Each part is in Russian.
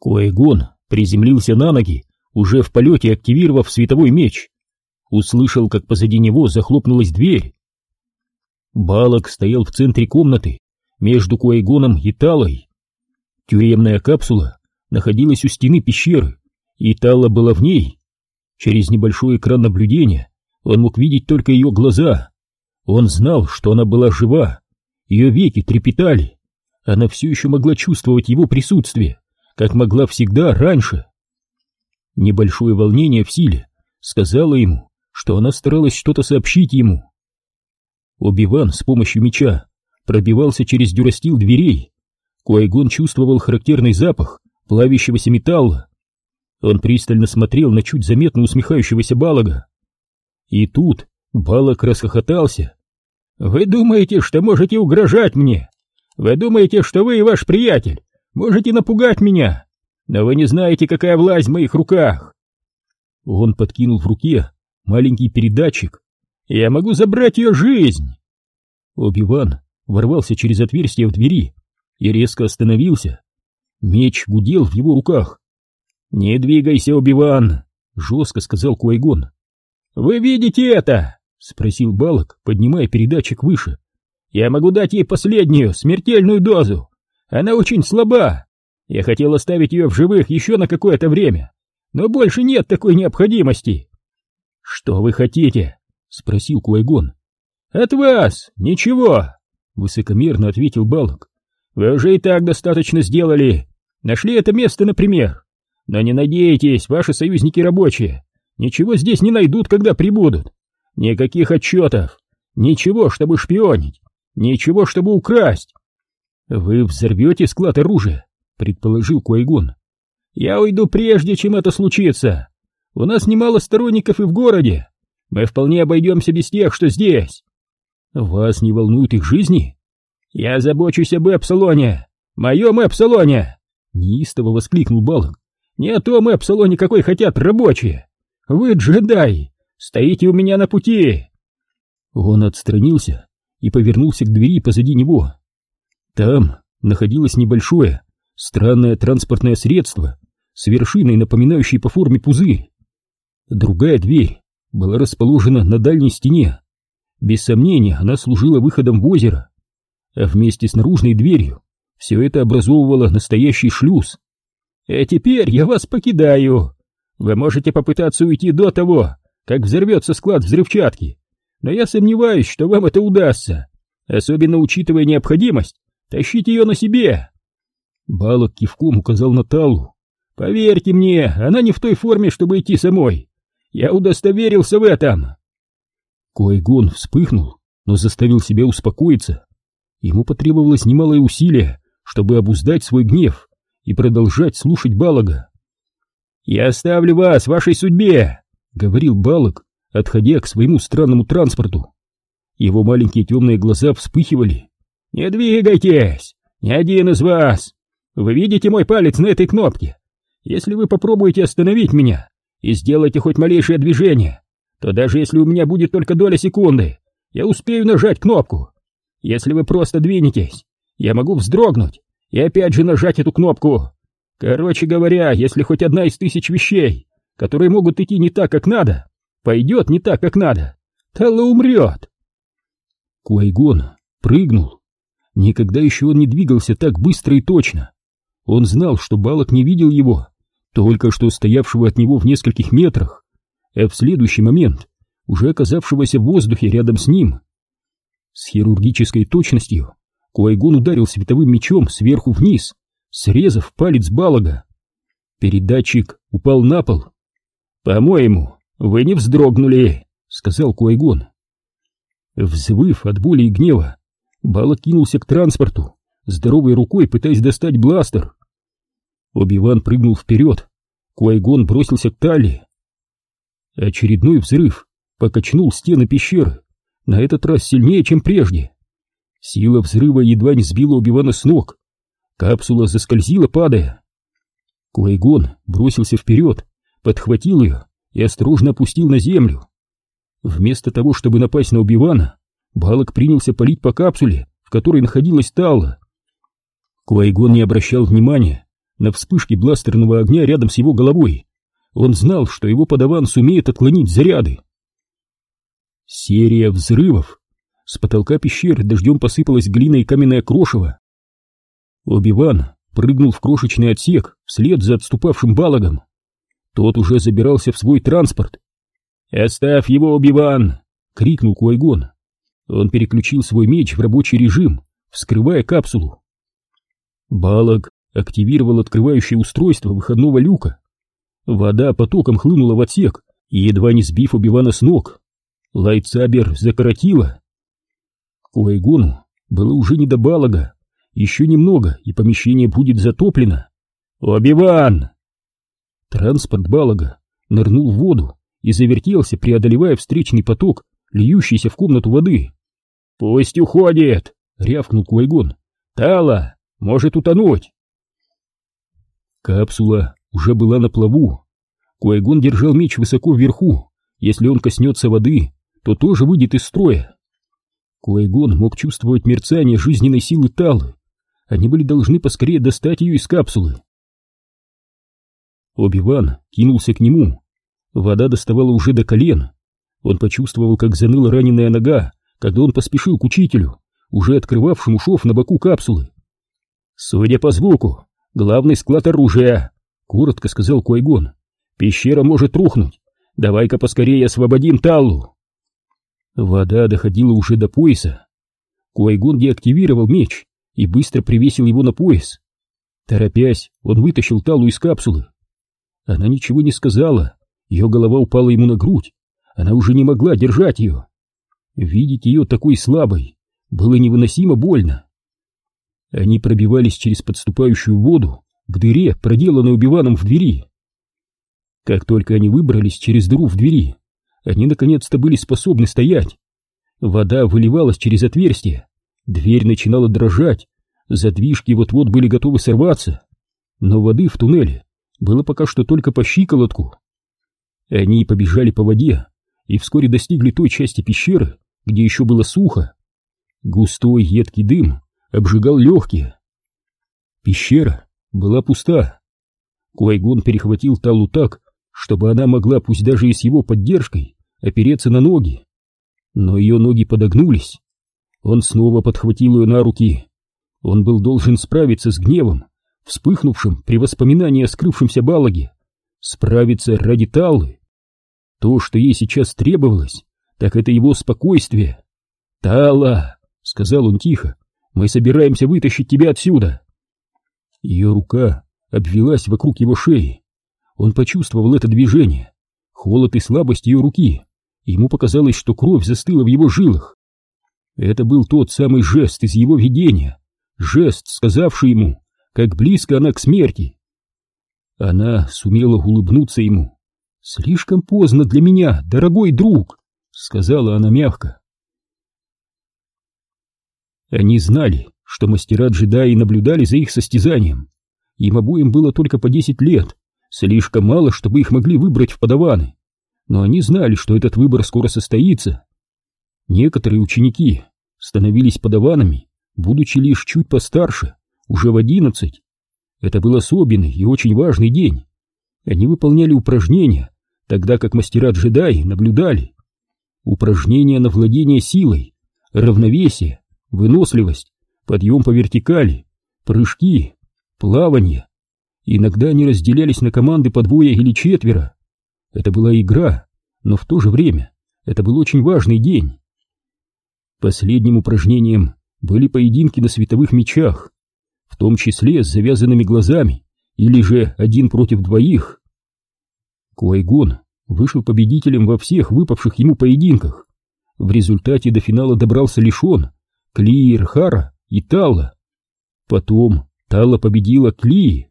Коэгон приземлился на ноги, уже в полете активировав световой меч. Услышал, как позади него захлопнулась дверь. Балок стоял в центре комнаты, между Куайгоном и Талой. Тюремная капсула находилась у стены пещеры, и Тала была в ней. Через небольшой экран наблюдения он мог видеть только ее глаза. Он знал, что она была жива, ее веки трепетали. Она все еще могла чувствовать его присутствие, как могла всегда раньше. Небольшое волнение в силе сказала ему, что она старалась что-то сообщить ему. Оби-Ван с помощью меча пробивался через дюрастил дверей. Куайгон чувствовал характерный запах плавящегося металла. Он пристально смотрел на чуть заметно усмехающегося Балага. И тут Балак расхохотался. «Вы думаете, что можете угрожать мне? Вы думаете, что вы и ваш приятель можете напугать меня? Но вы не знаете, какая власть в моих руках!» Он подкинул в руке маленький передатчик. «Я могу забрать ее жизнь!» Оби-Ван ворвался через отверстие в двери и резко остановился. Меч гудел в его руках. «Не двигайся, Оби-Ван!» — жестко сказал Куайгон. «Вы видите это?» — спросил Балок, поднимая передатчик выше. «Я могу дать ей последнюю, смертельную дозу. Она очень слаба. Я хотел оставить ее в живых еще на какое-то время, но больше нет такой необходимости». «Что вы хотите?» — спросил Куайгон. «От вас ничего», — высокомерно ответил Балок. «Вы уже и так достаточно сделали. Нашли это место, например. Но не надейтесь, ваши союзники рабочие. Ничего здесь не найдут, когда прибудут. Никаких отчетов. Ничего, чтобы шпионить. Ничего, чтобы украсть. Вы взорвете склад оружия, предположил Куайгон. Я уйду прежде, чем это случится. У нас немало сторонников и в городе. Мы вполне обойдемся без тех, что здесь. Вас не волнуют их жизни? Я забочусь об Эпсалоне. Моем Эпсалоне! Неистово воскликнул Балок. Не о том Эпсалоне, какой хотят рабочие. Вы джедай! Стоите у меня на пути!» Он отстранился и повернулся к двери позади него. Там находилось небольшое, странное транспортное средство с вершиной, напоминающей по форме пузырь. Другая дверь была расположена на дальней стене. Без сомнения, она служила выходом в озеро. А вместе с наружной дверью все это образовывало настоящий шлюз. «А теперь я вас покидаю. Вы можете попытаться уйти до того, как взорвется склад взрывчатки, но я сомневаюсь, что вам это удастся, особенно учитывая необходимость тащить ее на себе. Балок кивком указал на Талу. Поверьте мне, она не в той форме, чтобы идти самой. Я удостоверился в этом. Койгон вспыхнул, но заставил себя успокоиться. Ему потребовалось немалое усилие, чтобы обуздать свой гнев и продолжать слушать Балага. «Я оставлю вас вашей судьбе!» — говорил Балок, отходя к своему странному транспорту. Его маленькие темные глаза вспыхивали. «Не двигайтесь! Ни один из вас! Вы видите мой палец на этой кнопке? Если вы попробуете остановить меня и сделаете хоть малейшее движение, то даже если у меня будет только доля секунды, я успею нажать кнопку. Если вы просто двинетесь, я могу вздрогнуть и опять же нажать эту кнопку. Короче говоря, если хоть одна из тысяч вещей которые могут идти не так, как надо, пойдет не так, как надо, Талла умрет. Куайгон прыгнул. Никогда еще он не двигался так быстро и точно. Он знал, что Балок не видел его, только что стоявшего от него в нескольких метрах, а в следующий момент уже оказавшегося в воздухе рядом с ним. С хирургической точностью Куайгон ударил световым мечом сверху вниз, срезав палец Балага. Передатчик упал на пол, «По-моему, вы не вздрогнули», — сказал Куайгон. Взвыв от боли и гнева, Бала кинулся к транспорту, здоровой рукой пытаясь достать бластер. Оби-Ван прыгнул вперед, Куайгон бросился к Талли. Очередной взрыв покачнул стены пещеры, на этот раз сильнее, чем прежде. Сила взрыва едва не сбила Оби-Вана с ног. Капсула заскользила, падая. Куайгон бросился вперед, подхватил ее и осторожно опустил на землю. Вместо того, чтобы напасть на Убивана, Балок принялся палить по капсуле, в которой находилась Талла. Куайгон не обращал внимания на вспышке бластерного огня рядом с его головой. Он знал, что его подаван сумеет отклонить заряды. Серия взрывов. С потолка пещеры дождем посыпалась глина и каменное крошево. Оби-Ван прыгнул в крошечный отсек вслед за отступавшим балагом. Тот уже забирался в свой транспорт. «Оставь его, Оби-Ван!» — крикнул Куайгон. Он переключил свой меч в рабочий режим, вскрывая капсулу. Балаг активировал открывающее устройство выходного люка. Вода потоком хлынула в отсек, едва не сбив Убивана с ног. Lightsaber закоротила. Куайгону было уже не до Балага. Еще немного, и помещение будет затоплено. «Оби-Ван!» Транспорт Балага нырнул в воду и завертелся, преодолевая встречный поток, льющийся в комнату воды. «Пусть уходит!» — рявкнул Куайгон. «Тала! Может утонуть!» Капсула уже была на плаву. Куайгон держал меч высоко вверху. Если он коснется воды, то тоже выйдет из строя. Куайгон мог чувствовать мерцание жизненной силы Талы. Они были должны поскорее достать ее из капсулы. Оби-Ван кинулся к нему. Вода доставала уже до колен. Он почувствовал, как заныла раненая нога, когда он поспешил к учителю, уже открывавшему шов на боку капсулы. «Судя по звуку, главный склад оружия», — коротко сказал Куайгон. «Пещера может рухнуть. Давай-ка поскорее освободим Таллу». Вода доходила уже до пояса. Куайгон деактивировал меч и быстро привесил его на пояс. Торопясь, он вытащил Талу из капсулы. Она ничего не сказала, ее голова упала ему на грудь, она уже не могла держать ее. Видеть ее такой слабой было невыносимо больно. Они пробивались через подступающую воду к дыре, проделанной убиваном в двери. Как только они выбрались через дыру в двери, они наконец-то были способны стоять. Вода выливалась через отверстие, дверь начинала дрожать, задвижки вот-вот были готовы сорваться, но воды в туннеле было пока что только по щиколотку. Они побежали по воде и вскоре достигли той части пещеры, где еще было сухо. Густой едкий дым обжигал легкие. Пещера была пуста. Куайгон перехватил Талу так, чтобы она могла, пусть даже и с его поддержкой, опереться на ноги. Но ее ноги подогнулись. Он снова подхватил ее на руки. Он был должен справиться с гневом, вспыхнувшим при воспоминании о скрывшемся балаге, справиться ради Таллы. То, что ей сейчас требовалось, так это его спокойствие. «Тала!» — сказал он тихо. «Мы собираемся вытащить тебя отсюда!» Ее рука обвелась вокруг его шеи. Он почувствовал это движение, холод и слабость ее руки. Ему показалось, что кровь застыла в его жилах. Это был тот самый жест из его видения, жест, сказавший ему, как близко она к смерти. Она сумела улыбнуться ему. «Слишком поздно для меня, дорогой друг!» сказала она мягко. Они знали, что мастера-джедаи наблюдали за их состязанием. Им обоим было только по десять лет, слишком мало, чтобы их могли выбрать в подаваны. Но они знали, что этот выбор скоро состоится. Некоторые ученики становились подаванами, будучи лишь чуть постарше, уже в одиннадцать. Это был особенный и очень важный день. Они выполняли упражнения, тогда как мастера-джедаи наблюдали. Упражнения на владение силой, равновесие, выносливость, подъем по вертикали, прыжки, плавание. Иногда они разделялись на команды по двое или четверо. Это была игра, но в то же время это был очень важный день. Последним упражнением были поединки на световых мечах, в том числе с завязанными глазами или же один против двоих. Куайгон вышел победителем во всех выпавших ему поединках. В результате до финала добрался лишь он, Клиер, Хара и Тала. Потом Тала победила Кли.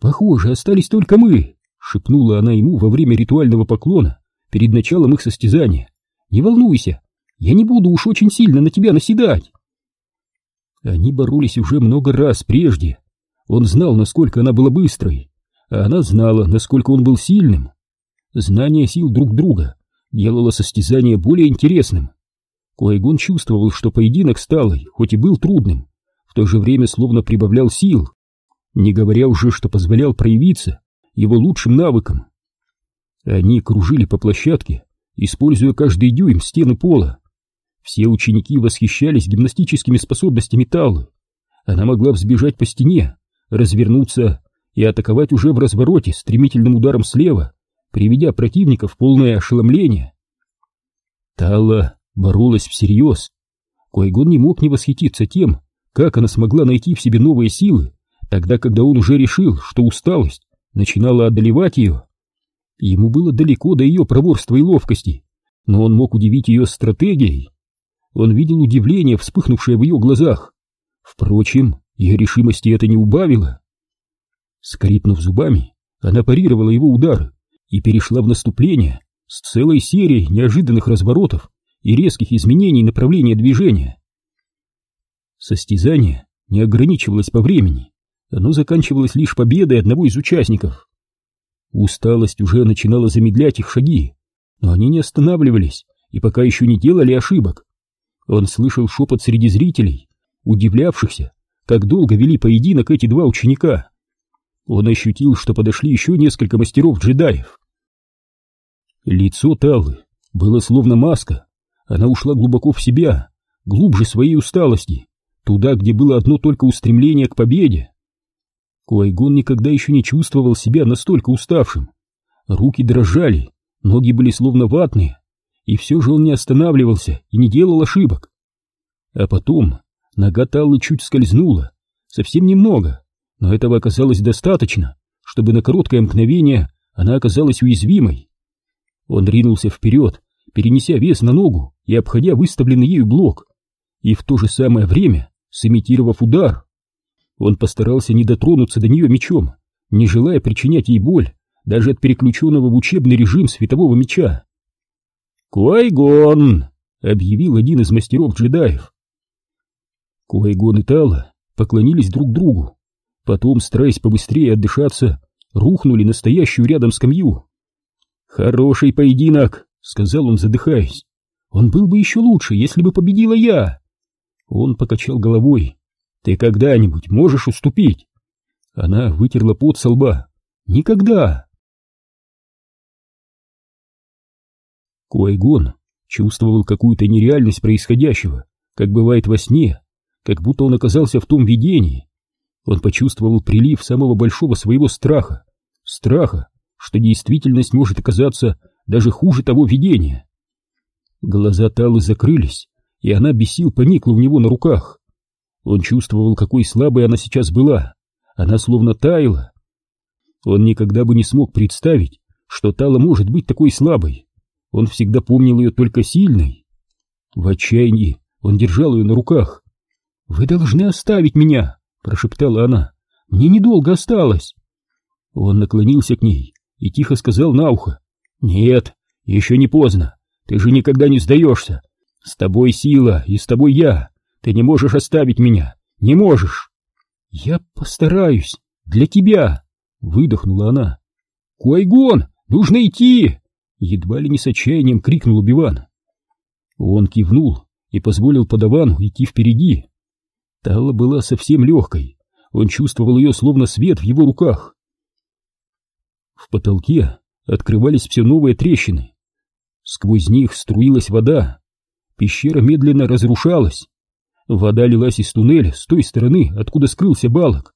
«Похоже, остались только мы», — шепнула она ему во время ритуального поклона перед началом их состязания. «Не волнуйся, я не буду уж очень сильно на тебя наседать». Они боролись уже много раз прежде. Он знал, насколько она была быстрой, она знала, насколько он был сильным. Знание сил друг друга делало состязание более интересным. Куайгон чувствовал, что поединок с Талой, хоть и был трудным, в то же время словно прибавлял сил. не говоря уже, что позволял проявиться его лучшим навыкам. Они кружили по площадке, используя каждый дюйм стены пола. Все ученики восхищались гимнастическими способностями Таллы. Она могла взбежать по стене, развернуться и атаковать уже в развороте стремительным ударом слева, приведя противника в полное ошеломление. Талла боролась всерьез. Койгон не мог не восхититься тем, как она смогла найти в себе новые силы, тогда, когда он уже решил, что усталость начинала одолевать ее. Ему было далеко до ее проворства и ловкости, но он мог удивить ее стратегией. Он видел удивление, вспыхнувшее в ее глазах. Впрочем, ее решимости это не убавило. Скрипнув зубами, она парировала его удар и перешла в наступление с целой серией неожиданных разворотов и резких изменений направления движения. Состязание не ограничивалось по времени, оно заканчивалось лишь победой одного из участников. Усталость уже начинала замедлять их шаги, но они не останавливались и пока еще не делали ошибок. Он слышал шепот среди зрителей, удивлявшихся, как долго вели поединок эти два ученика. Он ощутил, что подошли еще несколько мастеров-джедаев. Лицо Таллы было словно маска, она ушла глубоко в себя, глубже своей усталости, туда, где было одно только устремление к победе. Куайгон никогда еще не чувствовал себя настолько уставшим. Руки дрожали, ноги были словно ватные, и все же он не останавливался и не делал ошибок. А потом нога Таллы чуть скользнула, совсем немного, но этого оказалось достаточно, чтобы на короткое мгновение она оказалась уязвимой. Он ринулся вперед, перенеся вес на ногу и обходя выставленный ею блок, и в то же самое время сымитировав удар. Он постарался не дотронуться до нее мечом, не желая причинять ей боль даже от переключенного в учебный режим светового меча. «Куайгон!» — объявил один из мастеров-джедаев. Куайгон и Тала поклонились друг другу, потом, стараясь побыстрее отдышаться, рухнули на стоящую рядом скамью. «Хороший поединок!» — сказал он, задыхаясь. «Он был бы еще лучше, если бы победила я!» Он покачал головой. Ты когда-нибудь можешь уступить? Она вытерла пот со лба. Никогда. Куайгон чувствовал какую-то нереальность происходящего, как бывает во сне, как будто он оказался в том видении. Он почувствовал прилив самого большого своего страха, страха, что действительность может оказаться даже хуже того видения. Глаза Талы закрылись, и она без сил поникла у него на руках. Он чувствовал, какой слабой она сейчас была. Она словно таяла. Он никогда бы не смог представить, что Тала может быть такой слабой. Он всегда помнил ее только сильной. В отчаянии он держал ее на руках. «Вы должны оставить меня!» — прошептала она. «Мне недолго осталось!» Он наклонился к ней и тихо сказал на ухо. «Нет, еще не поздно. Ты же никогда не сдаешься. С тобой сила, и с тобой я. Ты не можешь оставить меня! Не можешь!» «Я постараюсь! Для тебя!» — выдохнула она. «Куайгон! Нужно идти!» — едва ли не с отчаянием крикнул Убиван. Он кивнул и позволил подавану идти впереди. Тала была совсем легкой, он чувствовал ее словно свет в его руках. В потолке открывались все новые трещины. Сквозь них струилась вода. Пещера медленно разрушалась. Вода лилась из туннеля с той стороны, откуда скрылся балок.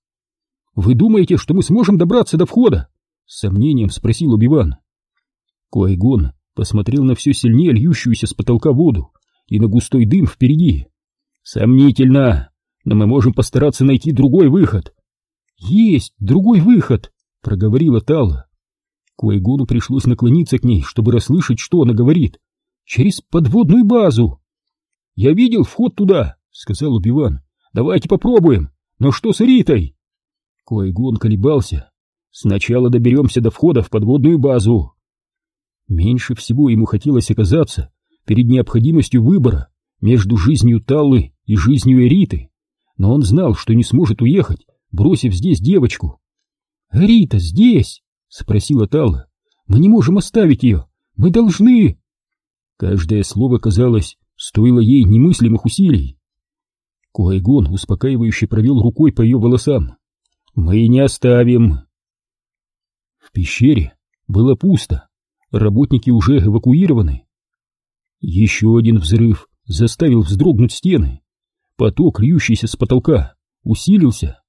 «Вы думаете, что мы сможем добраться до входа?» — с сомнением спросил Убиван. Куайгон посмотрел на все сильнее льющуюся с потолка воду и на густой дым впереди. «Сомнительно, но мы можем постараться найти другой выход». «Есть другой выход!» — проговорила Тала. Куайгону пришлось наклониться к ней, чтобы расслышать, что она говорит. «Через подводную базу!» «Я видел вход туда!» — сказал Убиван. — Давайте попробуем. Но что с Ритой? Куайгон колебался. Сначала доберемся до входа в подводную базу. Меньше всего ему хотелось оказаться перед необходимостью выбора между жизнью Таллы и жизнью Эриты, но он знал, что не сможет уехать, бросив здесь девочку. — Рита здесь? — спросила Талла. — Мы не можем оставить ее. Мы должны... Каждое слово, казалось, стоило ей немыслимых усилий. Куайгон успокаивающе провел рукой по ее волосам. Мы не оставим. В пещере было пусто, работники уже эвакуированы. Еще один взрыв заставил вздрогнуть стены. Поток, льющийся с потолка, усилился.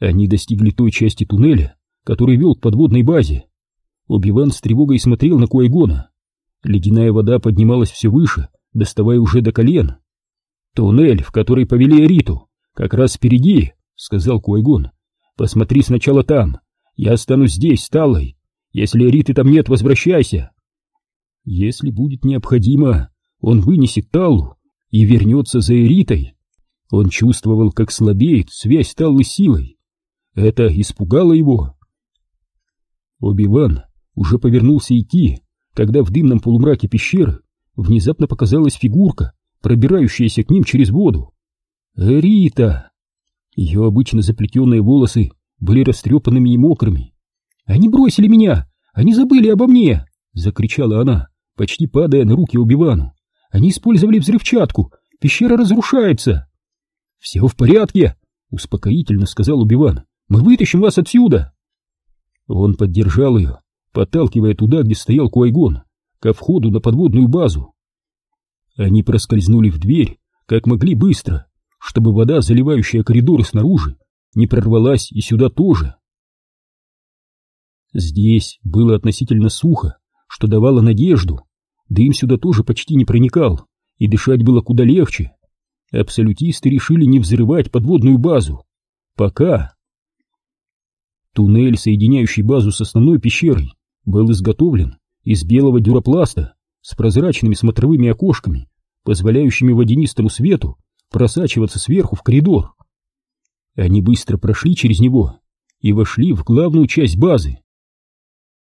Они достигли той части туннеля, который вел к подводной базе. Оби-Ван с тревогой смотрел на Куайгона. Ледяная вода поднималась все выше, доставая уже до колен. «Туннель, в который повели Эриту, как раз впереди», — сказал Куайгон. «Посмотри сначала там. Я останусь здесь, сталой. Если Эриты там нет, возвращайся». Если будет необходимо, он вынесет Талу и вернется за Эритой. Он чувствовал, как слабеет связь Таллы с силой. Это испугало его. Оби-Ван уже повернулся идти, когда в дымном полумраке пещеры внезапно показалась фигурка, пробирающаяся к ним через воду. Эрита! Ее обычно заплетенные волосы были растрепанными и мокрыми. «Они бросили меня! Они забыли обо мне!» — закричала она, почти падая на руки Убивану. «Они использовали взрывчатку! Пещера разрушается!» «Все в порядке!» — успокоительно сказал Убиван. «Мы вытащим вас отсюда!» Он поддержал ее, подталкивая туда, где стоял Куайгон, ко входу на подводную базу. Они проскользнули в дверь, как могли быстро, чтобы вода, заливающая коридоры снаружи, не прорвалась и сюда тоже. Здесь было относительно сухо, что давало надежду. Дым сюда тоже почти не проникал, и дышать было куда легче. Абсолютисты решили не взрывать подводную базу. Пока. Туннель, соединяющий базу с основной пещерой, был изготовлен из белого дюропласта с прозрачными смотровыми окошками, позволяющими водянистому свету просачиваться сверху в коридор. Они быстро прошли через него и вошли в главную часть базы.